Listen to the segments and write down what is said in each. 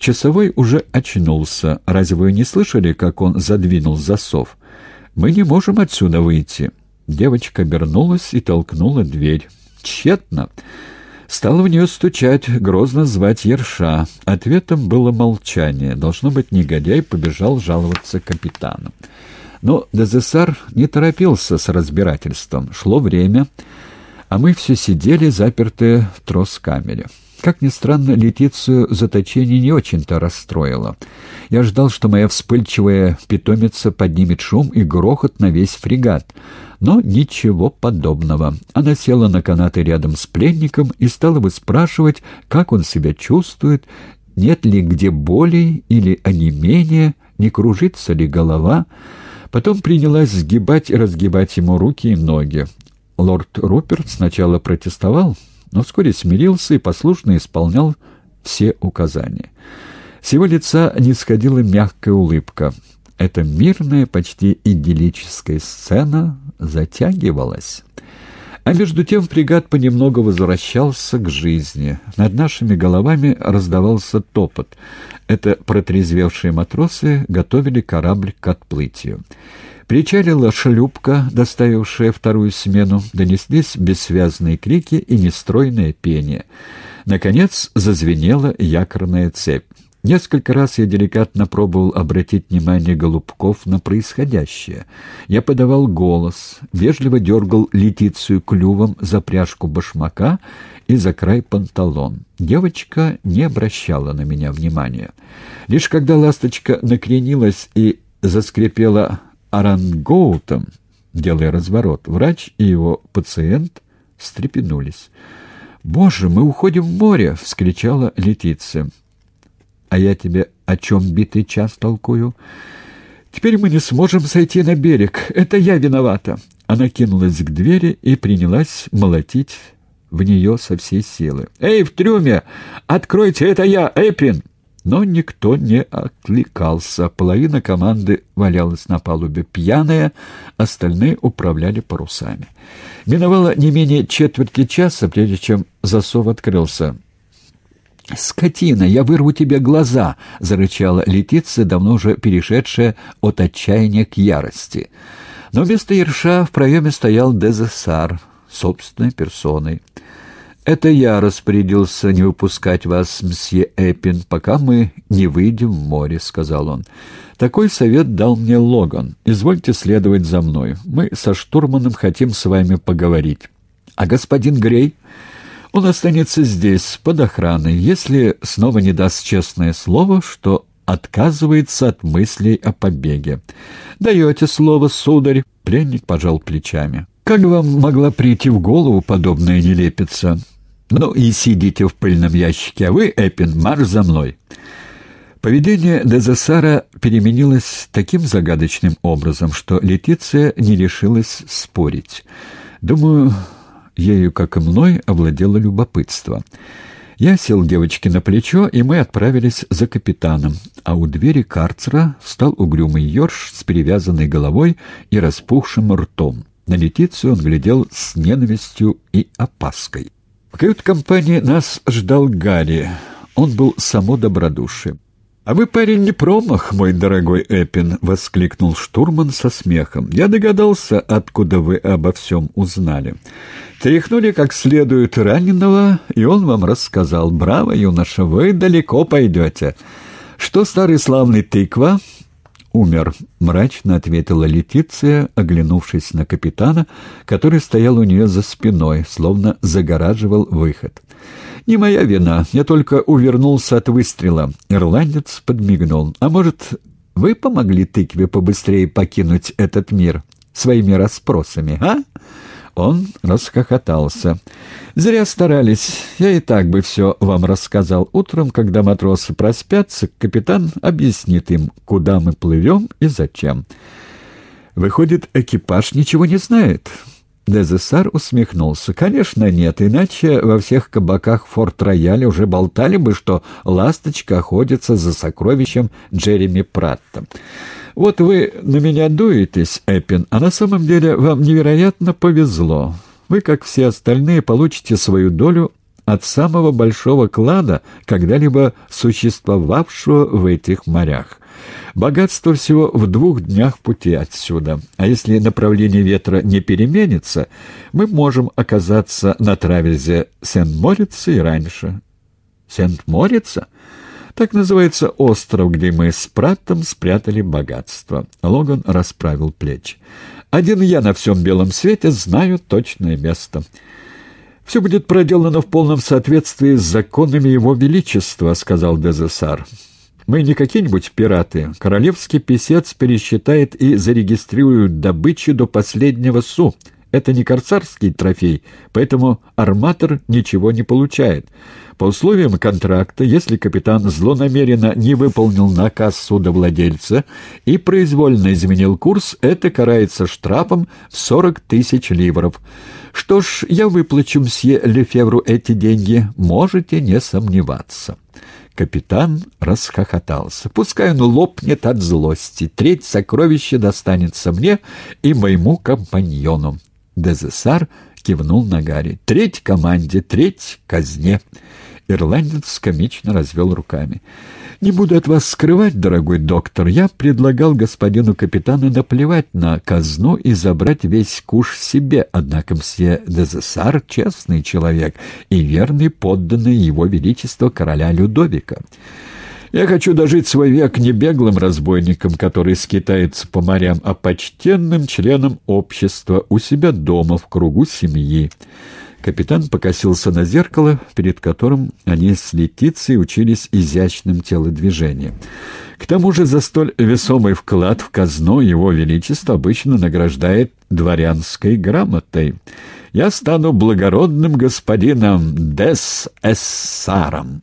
Часовой уже очнулся. Разве вы не слышали, как он задвинул засов? Мы не можем отсюда выйти. Девочка обернулась и толкнула дверь. Тщетно. Стал в нее стучать, грозно звать Ерша. Ответом было молчание. Должно быть, негодяй побежал жаловаться капитану. Но Дезессар не торопился с разбирательством. Шло время, а мы все сидели, запертые в трос-камере. Как ни странно, Летицию заточение не очень-то расстроило. Я ждал, что моя вспыльчивая питомица поднимет шум и грохот на весь фрегат. Но ничего подобного. Она села на канаты рядом с пленником и стала бы спрашивать, как он себя чувствует, нет ли где боли или онемения, не кружится ли голова. Потом принялась сгибать и разгибать ему руки и ноги. Лорд Руперт сначала протестовал, но вскоре смирился и послушно исполнял все указания. С его лица не сходила мягкая улыбка. Эта мирная, почти идиллическая сцена затягивалась. А между тем фрегат понемногу возвращался к жизни. Над нашими головами раздавался топот. Это протрезвевшие матросы готовили корабль к отплытию. Причалила шлюпка, доставившая вторую смену, донеслись бессвязные крики и нестройное пение. Наконец зазвенела якорная цепь. Несколько раз я деликатно пробовал обратить внимание голубков на происходящее. Я подавал голос, вежливо дергал летицию клювом за пряжку башмака и за край панталон. Девочка не обращала на меня внимания. Лишь когда ласточка накренилась и заскрипела орангоутом, делая разворот, врач и его пациент встрепенулись. «Боже, мы уходим в море!» — вскричала Летиция. «А я тебе о чем битый час толкую?» «Теперь мы не сможем сойти на берег. Это я виновата!» Она кинулась к двери и принялась молотить в нее со всей силы. «Эй, в трюме! Откройте, это я, Эпин!» Но никто не откликался. Половина команды валялась на палубе пьяная, остальные управляли парусами. Миновало не менее четверти часа, прежде чем засов открылся. «Скотина, я вырву тебе глаза!» — зарычала Летиция, давно уже перешедшая от отчаяния к ярости. Но вместо Ерша в проеме стоял Дезессар, собственной персоной. «Это я распорядился не выпускать вас, мсье Эппин, пока мы не выйдем в море», — сказал он. «Такой совет дал мне Логан. Извольте следовать за мной. Мы со штурманом хотим с вами поговорить. А господин Грей...» Он останется здесь, под охраной, если снова не даст честное слово, что отказывается от мыслей о побеге. «Даете слово, сударь?» — пленник пожал плечами. «Как вам могла прийти в голову подобная нелепица?» «Ну и сидите в пыльном ящике, а вы, Эппин, марш за мной!» Поведение Дезессара переменилось таким загадочным образом, что Летиция не решилась спорить. Думаю, ею, как и мной, овладело любопытство. Я сел девочке на плечо, и мы отправились за капитаном, а у двери карцера встал угрюмый Йорш с перевязанной головой и распухшим ртом. На Летицию он глядел с ненавистью и опаской. В кают-компании нас ждал Гарри. Он был само добродушие. «А вы, парень, не промах, мой дорогой Эппин!» — воскликнул штурман со смехом. «Я догадался, откуда вы обо всем узнали. Тряхнули как следует раненого, и он вам рассказал. Браво, юноша, вы далеко пойдете. Что старый славный тыква?» «Умер», — мрачно ответила Летиция, оглянувшись на капитана, который стоял у нее за спиной, словно загораживал выход. «Не моя вина. Я только увернулся от выстрела». Ирландец подмигнул. «А может, вы помогли тыкве побыстрее покинуть этот мир своими расспросами, а?» Он расхохотался. «Зря старались. Я и так бы все вам рассказал. Утром, когда матросы проспятся, капитан объяснит им, куда мы плывем и зачем. Выходит, экипаж ничего не знает». Дезессар усмехнулся. «Конечно нет, иначе во всех кабаках Форт-Рояля уже болтали бы, что «Ласточка» охотится за сокровищем Джереми Пратта. Вот вы на меня дуетесь, Эппин, а на самом деле вам невероятно повезло. Вы, как все остальные, получите свою долю от самого большого клада, когда-либо существовавшего в этих морях. Богатство всего в двух днях пути отсюда, а если направление ветра не переменится, мы можем оказаться на траверзе Сент-Морица и раньше. Сент-Морица? Так называется остров, где мы с Праттом спрятали богатство. Логан расправил плечи. Один я на всем белом свете знаю точное место. «Все будет проделано в полном соответствии с законами Его Величества», — сказал Дезессар. «Мы не какие-нибудь пираты. Королевский писец пересчитает и зарегистрирует добычу до последнего су». Это не корсарский трофей, поэтому арматор ничего не получает. По условиям контракта, если капитан злонамеренно не выполнил наказ судовладельца и произвольно изменил курс, это карается штрафом в 40 тысяч ливров. Что ж, я выплачу мсье Лефевру эти деньги, можете не сомневаться. Капитан расхохотался. «Пускай он лопнет от злости. Треть сокровища достанется мне и моему компаньону. Дезессар кивнул на Гарри. «Треть команде, треть казне». Ирландец комично развел руками. «Не буду от вас скрывать, дорогой доктор, я предлагал господину капитану наплевать на казну и забрать весь куш себе, однако мсье Дезессар — честный человек и верный подданный его величества короля Людовика». Я хочу дожить свой век не беглым разбойником, который скитается по морям, а почтенным членом общества у себя дома в кругу семьи. Капитан покосился на зеркало, перед которым они с Летицией учились изящным телодвижением. К тому же за столь весомый вклад в казну его величество обычно награждает дворянской грамотой. «Я стану благородным господином Дес-Эссаром».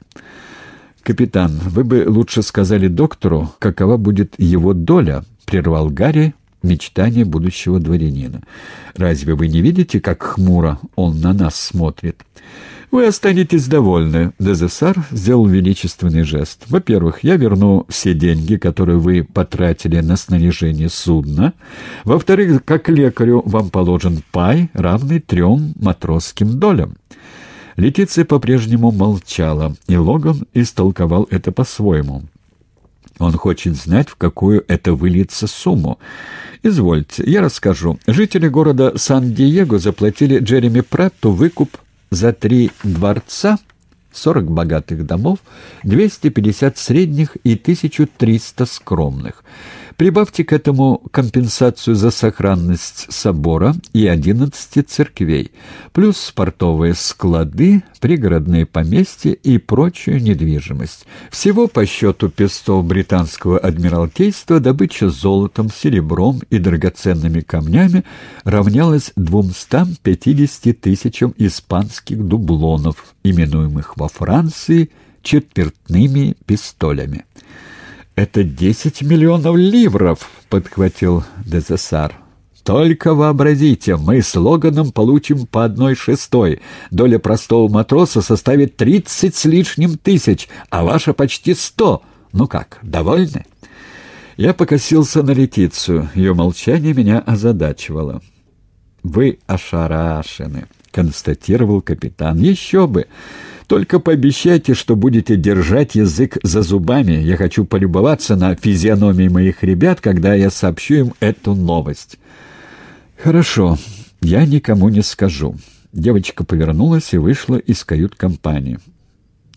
«Капитан, вы бы лучше сказали доктору, какова будет его доля», — прервал Гарри мечтание будущего дворянина. «Разве вы не видите, как хмуро он на нас смотрит?» «Вы останетесь довольны», — Дезессар сделал величественный жест. «Во-первых, я верну все деньги, которые вы потратили на снаряжение судна. Во-вторых, как лекарю вам положен пай, равный трем матросским долям». Летиция по-прежнему молчала, и Логан истолковал это по-своему. Он хочет знать, в какую это выльется сумму. Извольте, я расскажу. Жители города Сан-Диего заплатили Джереми Пратту выкуп за три дворца, 40 богатых домов, 250 средних и 1300 скромных. Прибавьте к этому компенсацию за сохранность собора и 11 церквей, плюс портовые склады, пригородные поместья и прочую недвижимость. Всего по счету пестов британского адмиралтейства добыча золотом, серебром и драгоценными камнями равнялась 250 тысячам испанских дублонов, именуемых во Франции четвертными пистолями. «Это десять миллионов ливров», — подхватил Дезессар. «Только вообразите, мы с Логаном получим по одной шестой. Доля простого матроса составит тридцать с лишним тысяч, а ваша почти сто. Ну как, довольны?» Я покосился на Летицию. Ее молчание меня озадачивало. «Вы ошарашены», — констатировал капитан. «Еще бы! Только пообещайте, что будете держать язык за зубами. Я хочу полюбоваться на физиономии моих ребят, когда я сообщу им эту новость». «Хорошо, я никому не скажу». Девочка повернулась и вышла из кают-компании.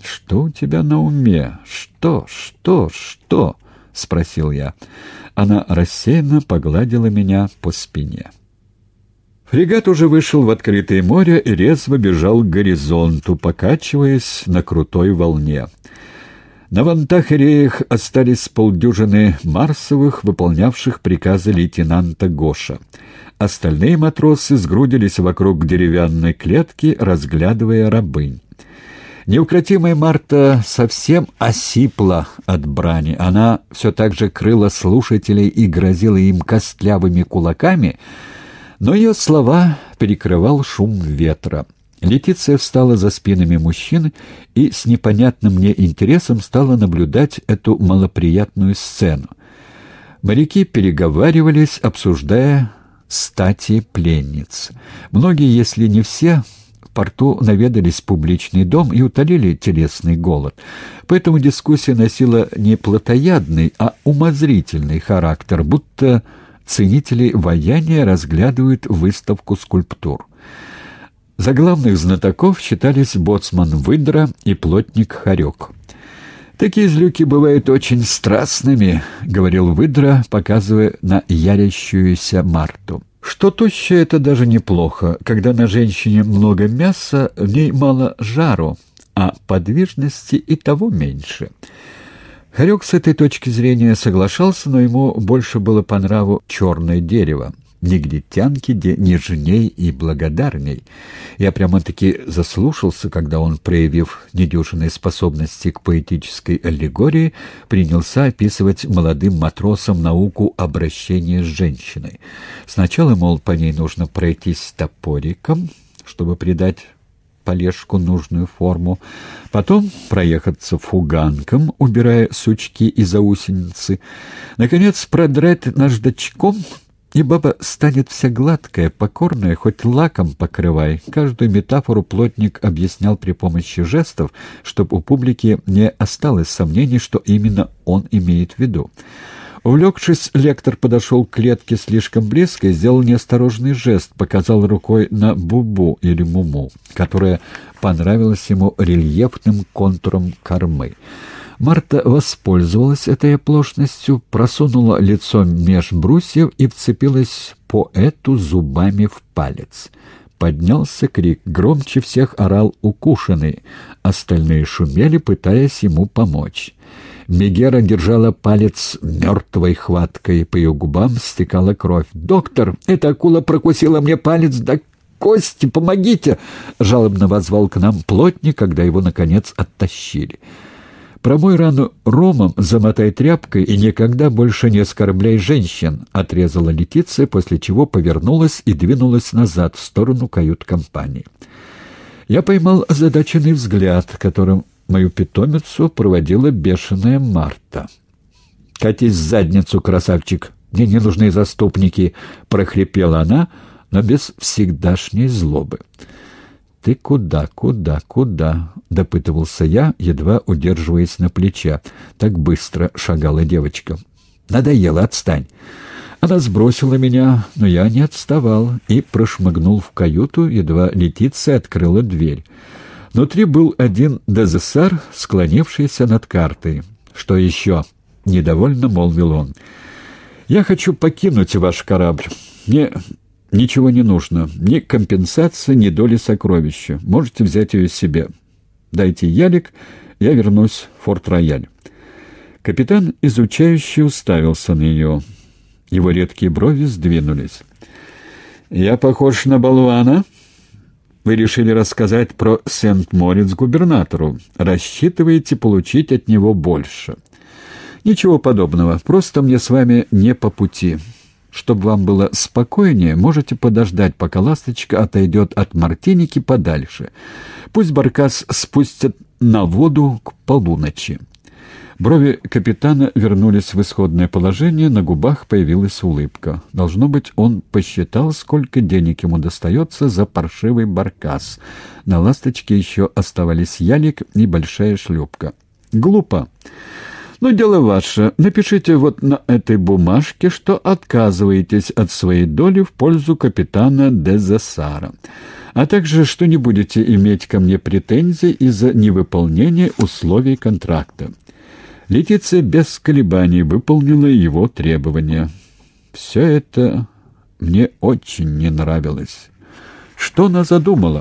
«Что у тебя на уме? Что, что, что?» — спросил я. Она рассеянно погладила меня по спине. Фрегат уже вышел в открытое море и резво бежал к горизонту, покачиваясь на крутой волне. На вантах и реях остались полдюжины марсовых, выполнявших приказы лейтенанта Гоша. Остальные матросы сгрудились вокруг деревянной клетки, разглядывая рабынь. Неукротимая Марта совсем осипла от брани. Она все так же крыла слушателей и грозила им костлявыми кулаками — но ее слова перекрывал шум ветра. Летиция встала за спинами мужчин и с непонятным мне интересом стала наблюдать эту малоприятную сцену. Моряки переговаривались, обсуждая стати пленниц. Многие, если не все, в порту наведались в публичный дом и утолили телесный голод. Поэтому дискуссия носила не плотоядный, а умозрительный характер, будто ценители вояния разглядывают выставку скульптур. За главных знатоков считались боцман Выдра и плотник Харек. «Такие злюки бывают очень страстными», — говорил Выдра, показывая на ярящуюся Марту. Что тощая — это даже неплохо. Когда на женщине много мяса, в ней мало жару, а подвижности и того меньше. Харек с этой точки зрения соглашался, но ему больше было по нраву черное дерево негритянки где нежней и благодарней. Я прямо-таки заслушался, когда он, проявив недюжинные способности к поэтической аллегории, принялся описывать молодым матросам науку обращения с женщиной. Сначала, мол, по ней нужно пройтись топориком, чтобы придать полежку нужную форму, потом проехаться фуганком, убирая сучки и заусеницы, наконец продрать наждачком — и баба станет вся гладкая, покорная, хоть лаком покрывай. Каждую метафору плотник объяснял при помощи жестов, чтобы у публики не осталось сомнений, что именно он имеет в виду. Увлекшись, лектор подошел к клетке слишком близко и сделал неосторожный жест, показал рукой на бубу или муму, которая понравилась ему рельефным контуром кормы. Марта воспользовалась этой оплошностью, просунула лицо меж брусьев и вцепилась по эту зубами в палец. Поднялся крик, громче всех орал укушенный. Остальные шумели, пытаясь ему помочь. Мегера держала палец мертвой хваткой, по ее губам стекала кровь. «Доктор, эта акула прокусила мне палец до кости, помогите!» — жалобно возвал к нам плотник, когда его, наконец, оттащили. Промой рану ромом, замотай тряпкой и никогда больше не оскорбляй женщин», — отрезала Летиция, после чего повернулась и двинулась назад, в сторону кают-компании. Я поймал озадаченный взгляд, которым мою питомицу проводила бешеная Марта. «Катись в задницу, красавчик! Мне не нужны заступники!» — прохрипела она, но без всегдашней злобы. «Ты куда, куда, куда?» — допытывался я, едва удерживаясь на плеча. Так быстро шагала девочка. «Надоело, отстань!» Она сбросила меня, но я не отставал и прошмыгнул в каюту, едва Летиция открыла дверь. Внутри был один ДЗСР, склонившийся над картой. «Что еще?» — недовольно молвил он. «Я хочу покинуть ваш корабль. Мне Ничего не нужно. Ни компенсации, ни доли сокровища. Можете взять ее себе. Дайте ялик, я вернусь в Форт-Рояль. Капитан, изучающий, уставился на нее. Его редкие брови сдвинулись. «Я похож на болвана?» «Вы решили рассказать про Сент-Морец губернатору. Рассчитываете получить от него больше?» «Ничего подобного. Просто мне с вами не по пути». Чтобы вам было спокойнее, можете подождать, пока ласточка отойдет от мартиники подальше. Пусть баркас спустят на воду к полуночи. Брови капитана вернулись в исходное положение, на губах появилась улыбка. Должно быть, он посчитал, сколько денег ему достается за паршивый баркас. На ласточке еще оставались ялик и большая шлюпка. «Глупо!» «Ну, дело ваше. Напишите вот на этой бумажке, что отказываетесь от своей доли в пользу капитана Дезасара, а также что не будете иметь ко мне претензий из-за невыполнения условий контракта». Летиция без колебаний выполнила его требования. Все это мне очень не нравилось. Что она задумала?